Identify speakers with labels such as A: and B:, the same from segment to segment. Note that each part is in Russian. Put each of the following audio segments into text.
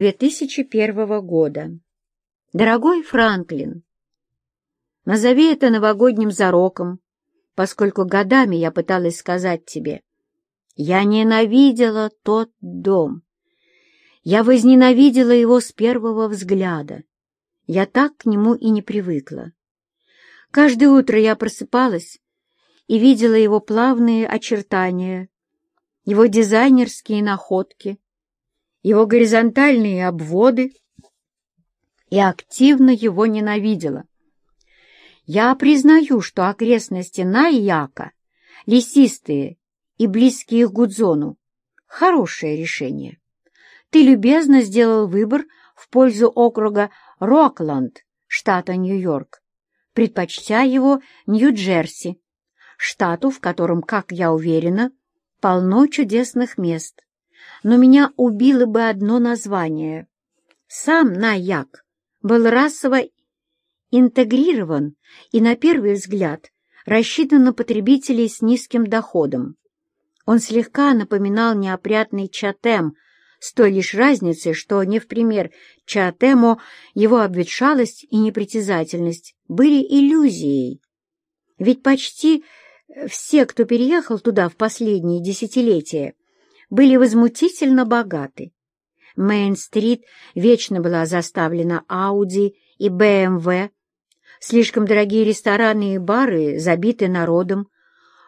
A: 2001 года. Дорогой Франклин, назови это новогодним зароком, поскольку годами я пыталась сказать тебе, я ненавидела тот дом. Я возненавидела его с первого взгляда. Я так к нему и не привыкла. Каждое утро я просыпалась и видела его плавные очертания, его дизайнерские находки, его горизонтальные обводы и активно его ненавидела. Я признаю, что окрестности Найяка, лесистые и близкие к Гудзону, хорошее решение. Ты любезно сделал выбор в пользу округа Рокланд, штата Нью-Йорк, предпочтя его Нью-Джерси, штату, в котором, как я уверена, полно чудесных мест но меня убило бы одно название. Сам Наяк был расово интегрирован и, на первый взгляд, рассчитан на потребителей с низким доходом. Он слегка напоминал неопрятный чатем, с той лишь разницей, что не в пример чатему его обветшалость и непритязательность были иллюзией. Ведь почти все, кто переехал туда в последние десятилетия, были возмутительно богаты. Мейн-стрит вечно была заставлена Ауди и БМВ, слишком дорогие рестораны и бары забиты народом,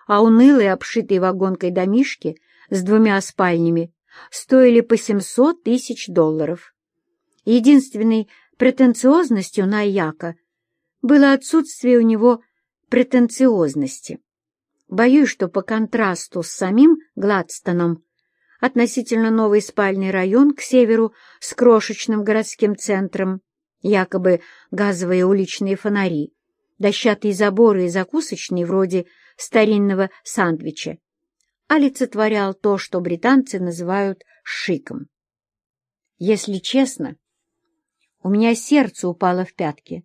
A: а унылые обшитые вагонкой домишки с двумя спальнями стоили по 700 тысяч долларов. Единственной претенциозностью Найяка было отсутствие у него претенциозности. Боюсь, что по контрасту с самим Гладстоном относительно новый спальный район к северу с крошечным городским центром, якобы газовые уличные фонари, дощатые заборы и закусочные вроде старинного сандвича, олицетворял то, что британцы называют шиком. Если честно, у меня сердце упало в пятки,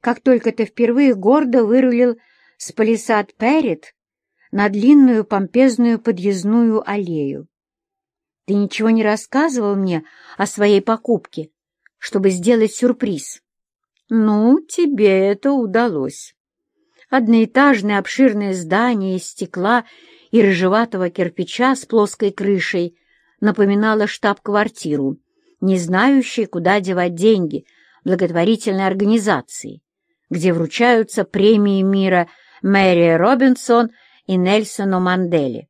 A: как только ты впервые гордо вырулил с палисад Перрит на длинную помпезную подъездную аллею. Ты ничего не рассказывал мне о своей покупке, чтобы сделать сюрприз. Ну, тебе это удалось. Одноэтажное обширное здание из стекла и рыжеватого кирпича с плоской крышей напоминало штаб-квартиру, не знающей, куда девать деньги благотворительной организации, где вручаются премии мира Мэри Робинсон и Нельсону Манделе.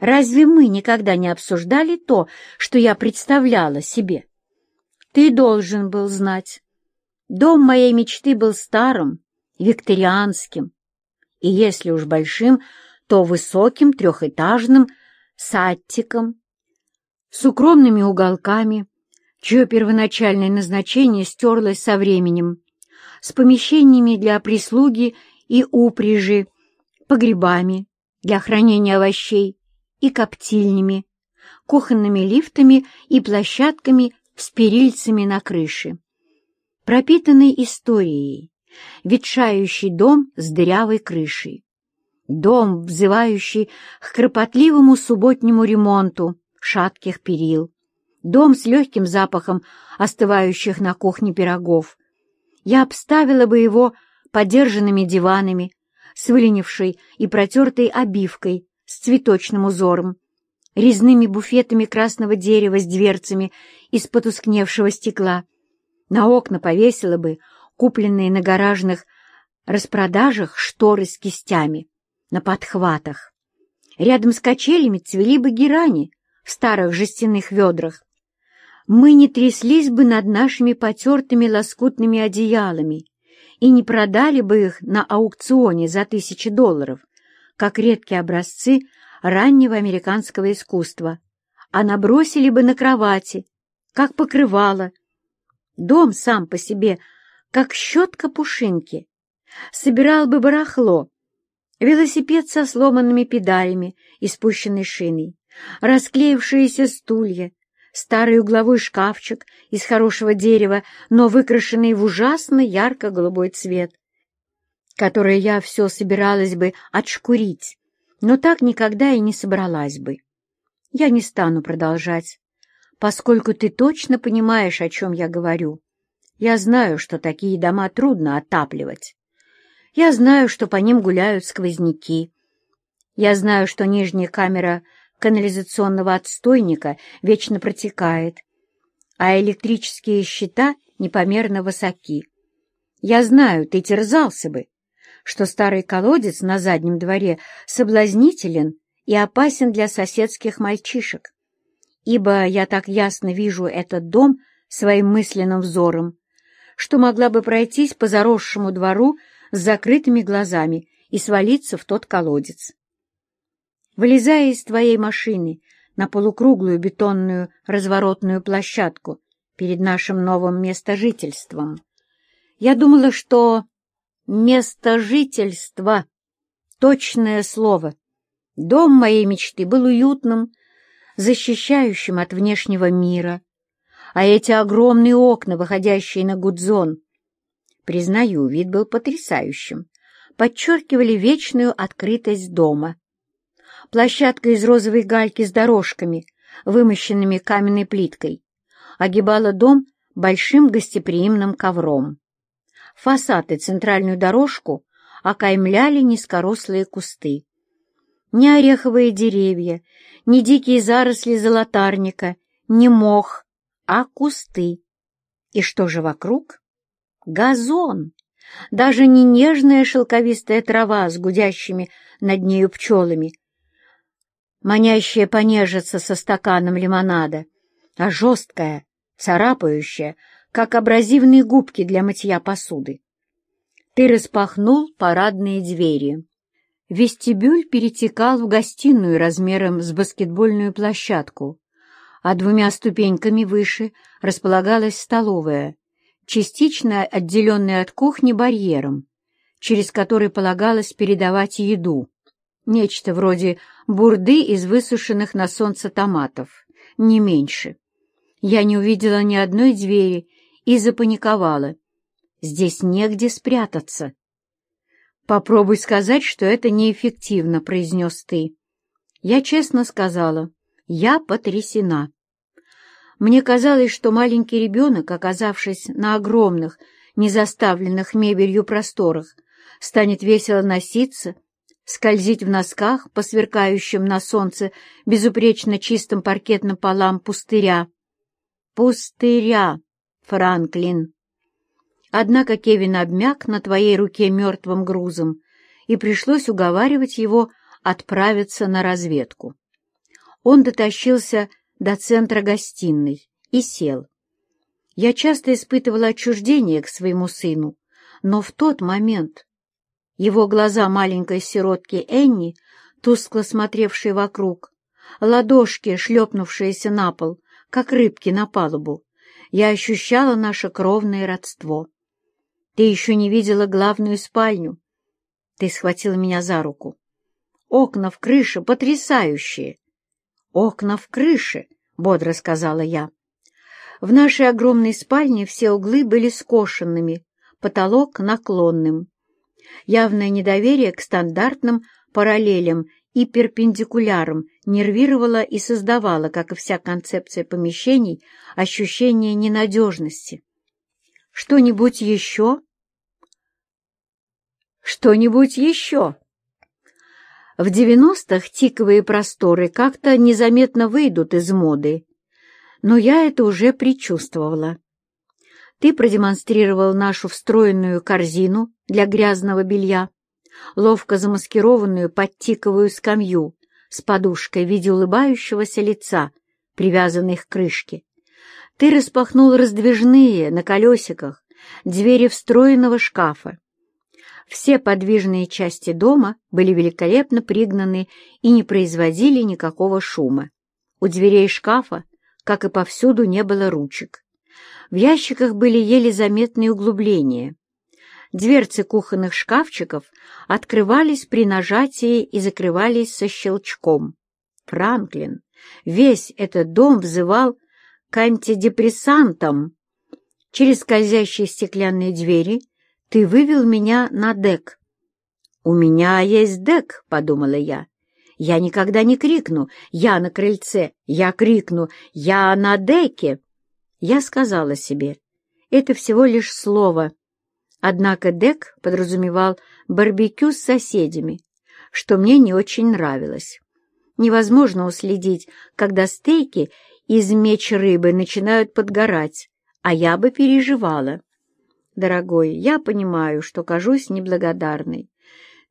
A: Разве мы никогда не обсуждали то, что я представляла себе? Ты должен был знать. Дом моей мечты был старым, викторианским, и если уж большим, то высоким трехэтажным с аттиком, с укромными уголками, чье первоначальное назначение стерлось со временем, с помещениями для прислуги и упряжи, погребами для хранения овощей, и коптильнями, кухонными лифтами и площадками с перильцами на крыше. Пропитанный историей, ветшающий дом с дырявой крышей. Дом, взывающий к кропотливому субботнему ремонту шатких перил. Дом с легким запахом остывающих на кухне пирогов. Я обставила бы его подержанными диванами, с выленившей и протертой обивкой с цветочным узором, резными буфетами красного дерева с дверцами из потускневшего стекла. На окна повесила бы купленные на гаражных распродажах шторы с кистями на подхватах. Рядом с качелями цвели бы герани в старых жестяных ведрах. Мы не тряслись бы над нашими потертыми лоскутными одеялами и не продали бы их на аукционе за тысячи долларов как редкие образцы раннего американского искусства, а набросили бы на кровати, как покрывало. Дом сам по себе, как щетка пушинки, собирал бы барахло, велосипед со сломанными педалями и спущенной шиной, расклеившиеся стулья, старый угловой шкафчик из хорошего дерева, но выкрашенный в ужасно ярко-голубой цвет, которое я все собиралась бы отшкурить, но так никогда и не собралась бы. Я не стану продолжать, поскольку ты точно понимаешь, о чем я говорю. Я знаю, что такие дома трудно отапливать. Я знаю, что по ним гуляют сквозняки. Я знаю, что нижняя камера канализационного отстойника вечно протекает, а электрические щита непомерно высоки. Я знаю, ты терзался бы, что старый колодец на заднем дворе соблазнителен и опасен для соседских мальчишек, ибо я так ясно вижу этот дом своим мысленным взором, что могла бы пройтись по заросшему двору с закрытыми глазами и свалиться в тот колодец. Вылезая из твоей машины на полукруглую бетонную разворотную площадку перед нашим новым местожительством, я думала, что место жительства — точное слово. Дом моей мечты был уютным, защищающим от внешнего мира, а эти огромные окна, выходящие на Гудзон, признаю, вид был потрясающим, подчеркивали вечную открытость дома. Площадка из розовой гальки с дорожками, вымощенными каменной плиткой, огибала дом большим гостеприимным ковром. Фасад и центральную дорожку окаймляли низкорослые кусты. Ни ореховые деревья, ни дикие заросли золотарника, ни мох, а кусты. И что же вокруг? Газон! Даже не нежная шелковистая трава с гудящими над нею пчелами, манящая понежиться со стаканом лимонада, а жесткая, царапающая, как абразивные губки для мытья посуды. Ты распахнул парадные двери. Вестибюль перетекал в гостиную размером с баскетбольную площадку, а двумя ступеньками выше располагалась столовая, частично отделенная от кухни барьером, через который полагалось передавать еду. Нечто вроде бурды из высушенных на солнце томатов, не меньше. Я не увидела ни одной двери и запаниковала. Здесь негде спрятаться. «Попробуй сказать, что это неэффективно», — произнес ты. Я честно сказала, я потрясена. Мне казалось, что маленький ребенок, оказавшись на огромных, незаставленных мебелью просторах, станет весело носиться, скользить в носках по сверкающим на солнце безупречно чистым паркетным полам пустыря. Пустыря, Франклин. Однако Кевин обмяк на твоей руке мертвым грузом, и пришлось уговаривать его отправиться на разведку. Он дотащился до центра гостиной и сел. Я часто испытывала отчуждение к своему сыну, но в тот момент его глаза маленькой сиротки Энни, тускло смотревшей вокруг, ладошки, шлепнувшиеся на пол, как рыбки на палубу, я ощущала наше кровное родство. Ты еще не видела главную спальню. Ты схватила меня за руку. Окна в крыше потрясающие. Окна в крыше, бодро сказала я. В нашей огромной спальне все углы были скошенными, потолок наклонным. Явное недоверие к стандартным параллелям и перпендикулярам нервировало и создавало, как и вся концепция помещений, ощущение ненадежности. Что-нибудь еще? Что-нибудь еще? В девяностых тиковые просторы как-то незаметно выйдут из моды, но я это уже предчувствовала. Ты продемонстрировал нашу встроенную корзину для грязного белья, ловко замаскированную под тиковую скамью с подушкой в виде улыбающегося лица, привязанной к крышке. Ты распахнул раздвижные на колесиках двери встроенного шкафа. Все подвижные части дома были великолепно пригнаны и не производили никакого шума. У дверей шкафа, как и повсюду, не было ручек. В ящиках были еле заметные углубления. Дверцы кухонных шкафчиков открывались при нажатии и закрывались со щелчком. Франклин, весь этот дом взывал к антидепрессантам. Через скользящие стеклянные двери ты вывел меня на дек. «У меня есть дек», — подумала я. Я никогда не крикну «Я на крыльце!» Я крикну «Я на деке!» Я сказала себе, это всего лишь слово. Однако дек подразумевал барбекю с соседями, что мне не очень нравилось. Невозможно уследить, когда стейки из меч рыбы начинают подгорать, а я бы переживала. Дорогой, я понимаю, что кажусь неблагодарной.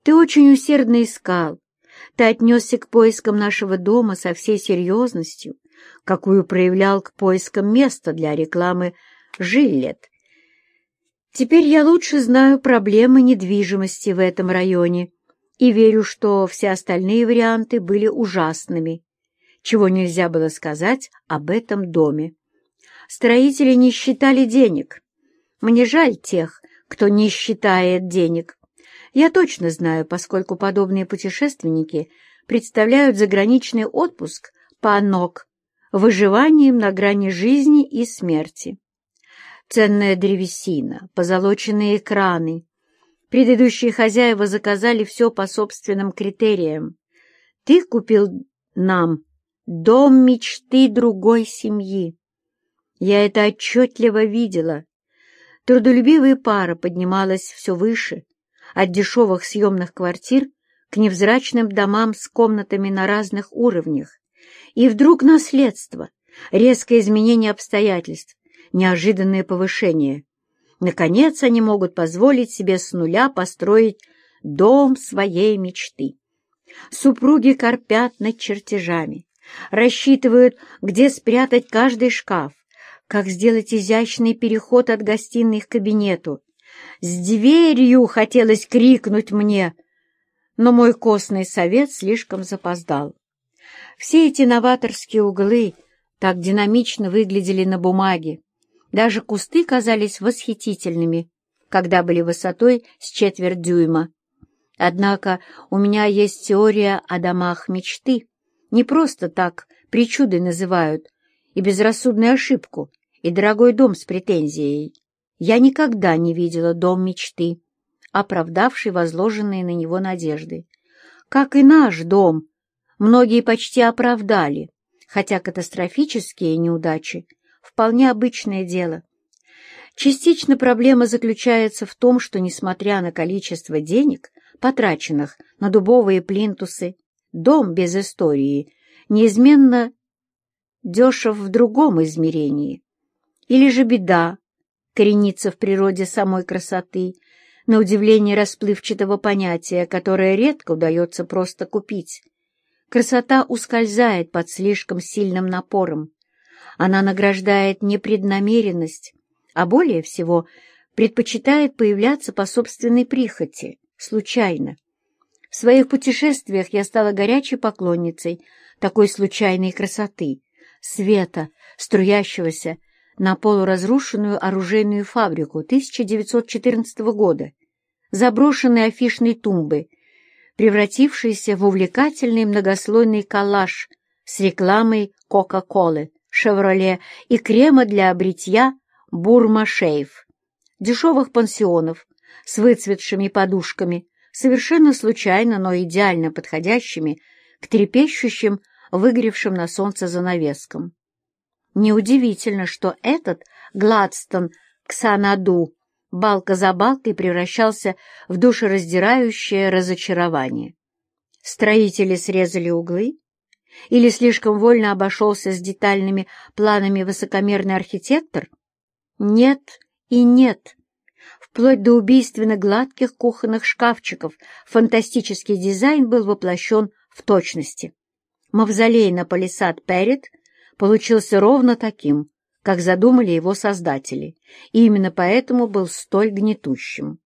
A: Ты очень усердно искал, ты отнесся к поискам нашего дома со всей серьезностью, какую проявлял к поискам места для рекламы «Жилет». Теперь я лучше знаю проблемы недвижимости в этом районе и верю, что все остальные варианты были ужасными, чего нельзя было сказать об этом доме. Строители не считали денег. Мне жаль тех, кто не считает денег. Я точно знаю, поскольку подобные путешественники представляют заграничный отпуск по ног, выживанием на грани жизни и смерти. Ценная древесина, позолоченные экраны. Предыдущие хозяева заказали все по собственным критериям. Ты купил нам дом мечты другой семьи. Я это отчетливо видела. Трудолюбивая пара поднималась все выше, от дешевых съемных квартир к невзрачным домам с комнатами на разных уровнях. И вдруг наследство, резкое изменение обстоятельств, неожиданное повышение. Наконец они могут позволить себе с нуля построить дом своей мечты. Супруги корпят над чертежами, рассчитывают, где спрятать каждый шкаф, как сделать изящный переход от гостиной к кабинету, с дверью хотелось крикнуть мне, но мой костный совет слишком запоздал. Все эти новаторские углы так динамично выглядели на бумаге. Даже кусты казались восхитительными, когда были высотой с четверть дюйма. Однако у меня есть теория о домах мечты. Не просто так причуды называют, и безрассудную ошибку, и дорогой дом с претензией. Я никогда не видела дом мечты, оправдавший возложенные на него надежды. Как и наш дом, многие почти оправдали, хотя катастрофические неудачи — вполне обычное дело. Частично проблема заключается в том, что, несмотря на количество денег, потраченных на дубовые плинтусы, дом без истории неизменно дешев в другом измерении. Или же беда, коренится в природе самой красоты, на удивление расплывчатого понятия, которое редко удается просто купить. Красота ускользает под слишком сильным напором. Она награждает непреднамеренность, а более всего предпочитает появляться по собственной прихоти, случайно. В своих путешествиях я стала горячей поклонницей такой случайной красоты, света, струящегося на полуразрушенную оружейную фабрику 1914 года, заброшенные афишные тумбы, превратившиеся в увлекательный многослойный коллаж с рекламой Кока-Колы, Шевроле и крема для бритья Бурма Шейф, дешевых пансионов с выцветшими подушками, совершенно случайно, но идеально подходящими к трепещущим, выгоревшим на солнце занавескам. Неудивительно, что этот Гладстон Ксанаду балка за балкой превращался в душераздирающее разочарование. Строители срезали углы? Или слишком вольно обошелся с детальными планами высокомерный архитектор? Нет и нет. Вплоть до убийственно гладких кухонных шкафчиков фантастический дизайн был воплощен в точности. Мавзолей на палисад Перед получился ровно таким, как задумали его создатели, и именно поэтому был столь гнетущим.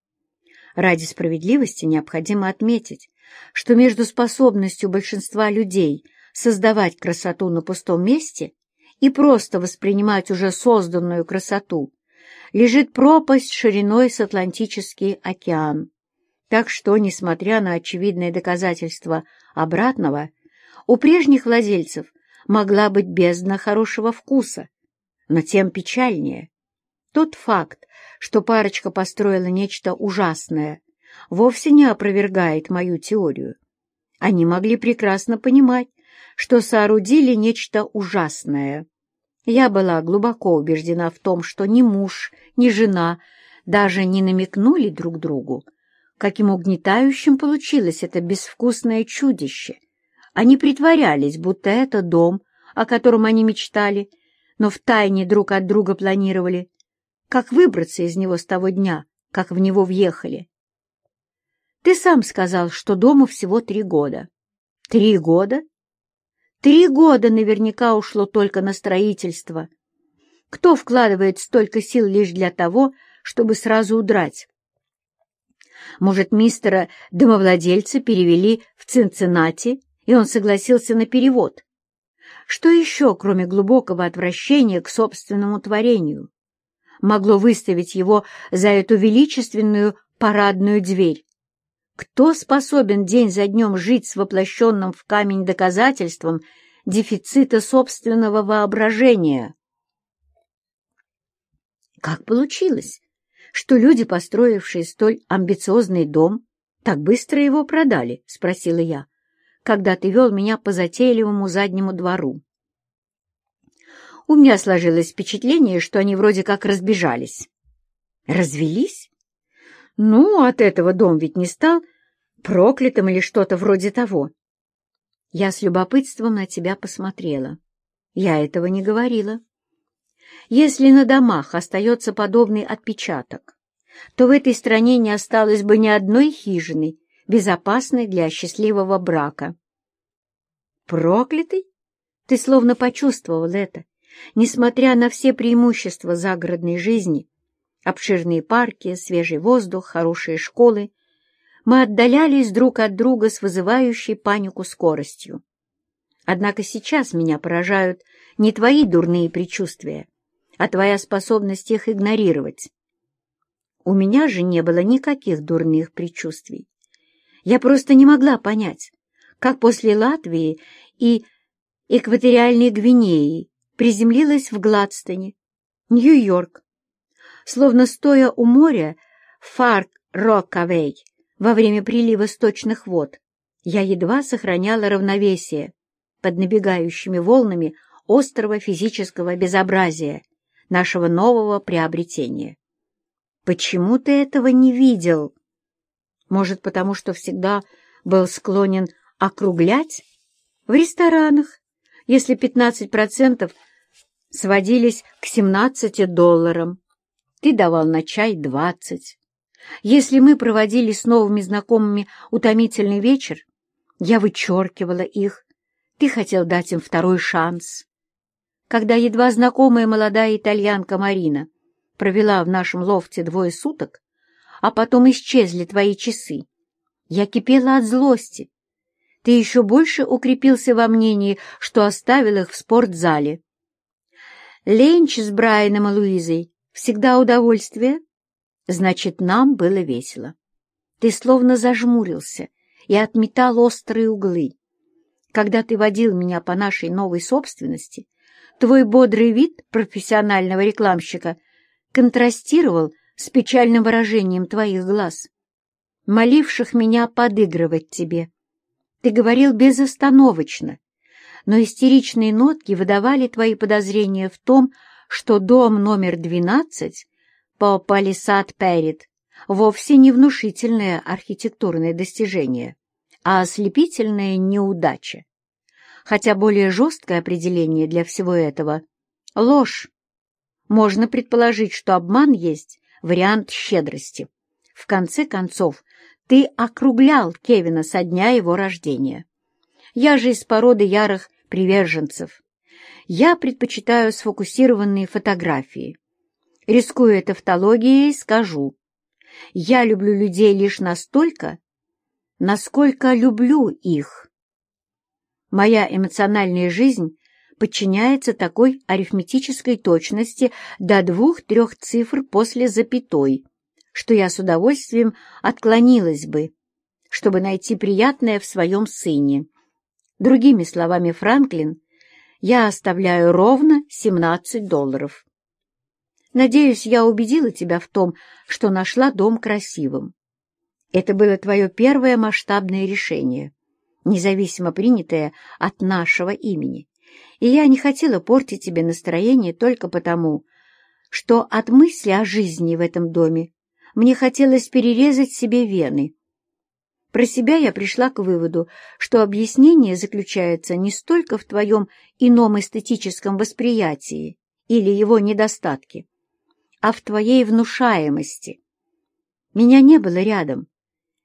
A: Ради справедливости необходимо отметить, что между способностью большинства людей создавать красоту на пустом месте и просто воспринимать уже созданную красоту лежит пропасть шириной с Атлантический океан. Так что, несмотря на очевидные доказательства обратного, у прежних владельцев могла быть бездна хорошего вкуса, но тем печальнее. Тот факт, что парочка построила нечто ужасное, вовсе не опровергает мою теорию. Они могли прекрасно понимать, что соорудили нечто ужасное. Я была глубоко убеждена в том, что ни муж, ни жена даже не намекнули друг другу, каким угнетающим получилось это безвкусное чудище. Они притворялись, будто это дом, о котором они мечтали, но втайне друг от друга планировали, как выбраться из него с того дня, как в него въехали. Ты сам сказал, что дому всего три года. Три года? Три года наверняка ушло только на строительство. Кто вкладывает столько сил лишь для того, чтобы сразу удрать? Может, мистера домовладельца перевели в Цинциннати, и он согласился на перевод? Что еще, кроме глубокого отвращения к собственному творению, могло выставить его за эту величественную парадную дверь? Кто способен день за днем жить с воплощенным в камень доказательством дефицита собственного воображения? Как получилось, что люди, построившие столь амбициозный дом, так быстро его продали? — спросила я, когда ты вел меня по затейливому заднему двору. У меня сложилось впечатление, что они вроде как разбежались. Развелись? Ну, от этого дом ведь не стал проклятым или что-то вроде того. Я с любопытством на тебя посмотрела. Я этого не говорила. Если на домах остается подобный отпечаток, то в этой стране не осталось бы ни одной хижины, безопасной для счастливого брака. Проклятый? Ты словно почувствовал это, несмотря на все преимущества загородной жизни, обширные парки, свежий воздух, хорошие школы, мы отдалялись друг от друга с вызывающей панику скоростью. Однако сейчас меня поражают не твои дурные предчувствия, а твоя способность их игнорировать. У меня же не было никаких дурных предчувствий. Я просто не могла понять, как после Латвии и экваториальной Гвинеи приземлилась в Гладстоне, Нью-Йорк, словно стоя у моря Фарк-Рокавей во время прилива сточных вод, я едва сохраняла равновесие под набегающими волнами острого физического безобразия нашего нового приобретения. Почему ты этого не видел? Может, потому что всегда был склонен округлять? В ресторанах, если 15% сводились к 17 долларам, ты давал на чай 20. Если мы проводили с новыми знакомыми утомительный вечер, я вычеркивала их, ты хотел дать им второй шанс. Когда едва знакомая молодая итальянка Марина провела в нашем лофте двое суток, а потом исчезли твои часы, я кипела от злости. Ты еще больше укрепился во мнении, что оставил их в спортзале. Ленч с Брайаном и Луизой всегда удовольствие, Значит, нам было весело. Ты словно зажмурился и отметал острые углы. Когда ты водил меня по нашей новой собственности, твой бодрый вид профессионального рекламщика контрастировал с печальным выражением твоих глаз, моливших меня подыгрывать тебе. Ты говорил безостановочно, но истеричные нотки выдавали твои подозрения в том, что дом номер двенадцать по палисад Перрит вовсе не внушительное архитектурное достижение, а ослепительная неудача. Хотя более жесткое определение для всего этого — ложь. Можно предположить, что обман есть вариант щедрости. В конце концов, ты округлял Кевина со дня его рождения. Я же из породы ярых приверженцев. Я предпочитаю сфокусированные фотографии, Рискуя тавтологией, скажу. Я люблю людей лишь настолько, насколько люблю их. Моя эмоциональная жизнь подчиняется такой арифметической точности до двух-трех цифр после запятой, что я с удовольствием отклонилась бы, чтобы найти приятное в своем сыне. Другими словами, Франклин, я оставляю ровно 17 долларов. Надеюсь, я убедила тебя в том, что нашла дом красивым. Это было твое первое масштабное решение. независимо принятое от нашего имени. И я не хотела портить тебе настроение только потому, что от мысли о жизни в этом доме мне хотелось перерезать себе вены. Про себя я пришла к выводу, что объяснение заключается не столько в твоем ином эстетическом восприятии или его недостатке, а в твоей внушаемости. Меня не было рядом.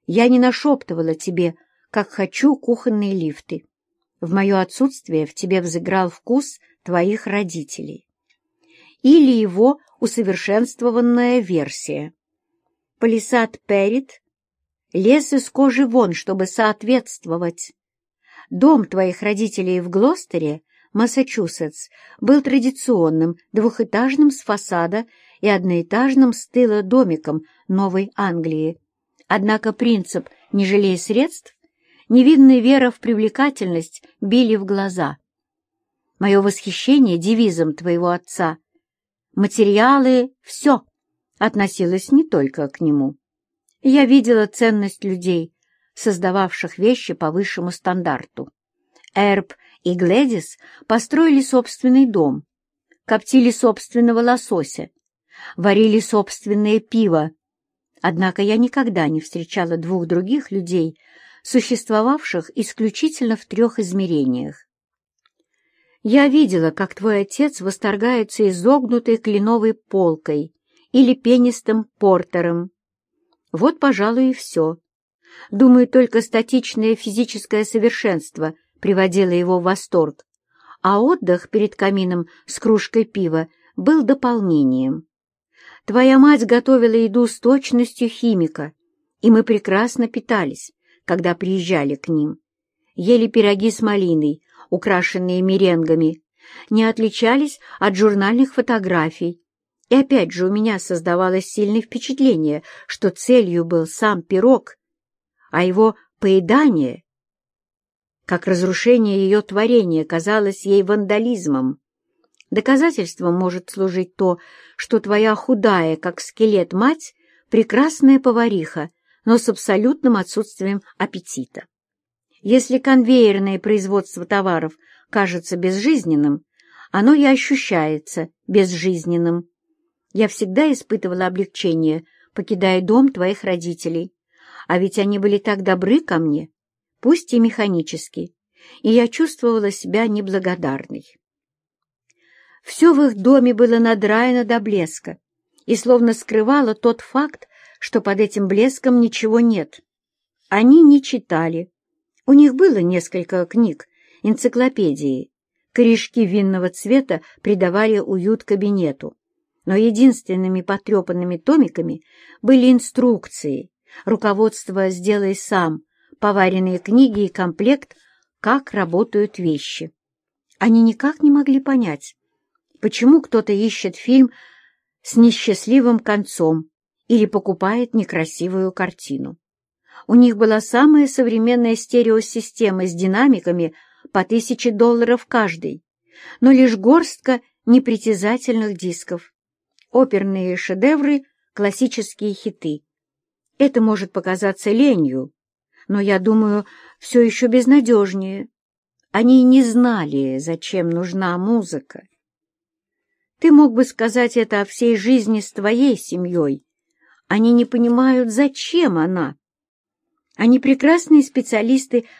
A: Я не нашептывала тебе, как хочу кухонные лифты. В мое отсутствие в тебе взыграл вкус твоих родителей. Или его усовершенствованная версия. Палисад Перрит лез из кожи вон, чтобы соответствовать. Дом твоих родителей в Глостере, Массачусетс, был традиционным двухэтажным с фасада и одноэтажным с тыла домиком Новой Англии. Однако принцип «не жалей средств» невинная вера в привлекательность били в глаза. Мое восхищение девизом твоего отца «Материалы — все» относилось не только к нему. Я видела ценность людей, создававших вещи по высшему стандарту. Эрб и Гледис построили собственный дом, коптили собственного лосося, варили собственное пиво. Однако я никогда не встречала двух других людей, существовавших исключительно в трех измерениях. Я видела, как твой отец восторгается изогнутой кленовой полкой или пенистым портером. Вот, пожалуй, и все. Думаю, только статичное физическое совершенство приводило его в восторг, а отдых перед камином с кружкой пива был дополнением. Твоя мать готовила еду с точностью химика, и мы прекрасно питались, когда приезжали к ним. Ели пироги с малиной, украшенные меренгами, не отличались от журнальных фотографий. И опять же у меня создавалось сильное впечатление, что целью был сам пирог, а его поедание, как разрушение ее творения, казалось ей вандализмом. Доказательством может служить то, что твоя худая, как скелет мать, прекрасная повариха, но с абсолютным отсутствием аппетита. Если конвейерное производство товаров кажется безжизненным, оно и ощущается безжизненным. Я всегда испытывала облегчение, покидая дом твоих родителей. А ведь они были так добры ко мне, пусть и механически, и я чувствовала себя неблагодарной. Все в их доме было надраено до блеска и словно скрывало тот факт, что под этим блеском ничего нет. Они не читали. У них было несколько книг, энциклопедии. Корешки винного цвета придавали уют кабинету. Но единственными потрепанными томиками были инструкции, руководство «Сделай сам», поваренные книги и комплект «Как работают вещи». Они никак не могли понять, почему кто-то ищет фильм с несчастливым концом или покупает некрасивую картину. У них была самая современная стереосистема с динамиками по тысяче долларов каждый, но лишь горстка непритязательных дисков. Оперные шедевры, классические хиты. Это может показаться ленью, но, я думаю, все еще безнадежнее. Они не знали, зачем нужна музыка. Ты мог бы сказать это о всей жизни с твоей семьей. Они не понимают, зачем она. Они прекрасные специалисты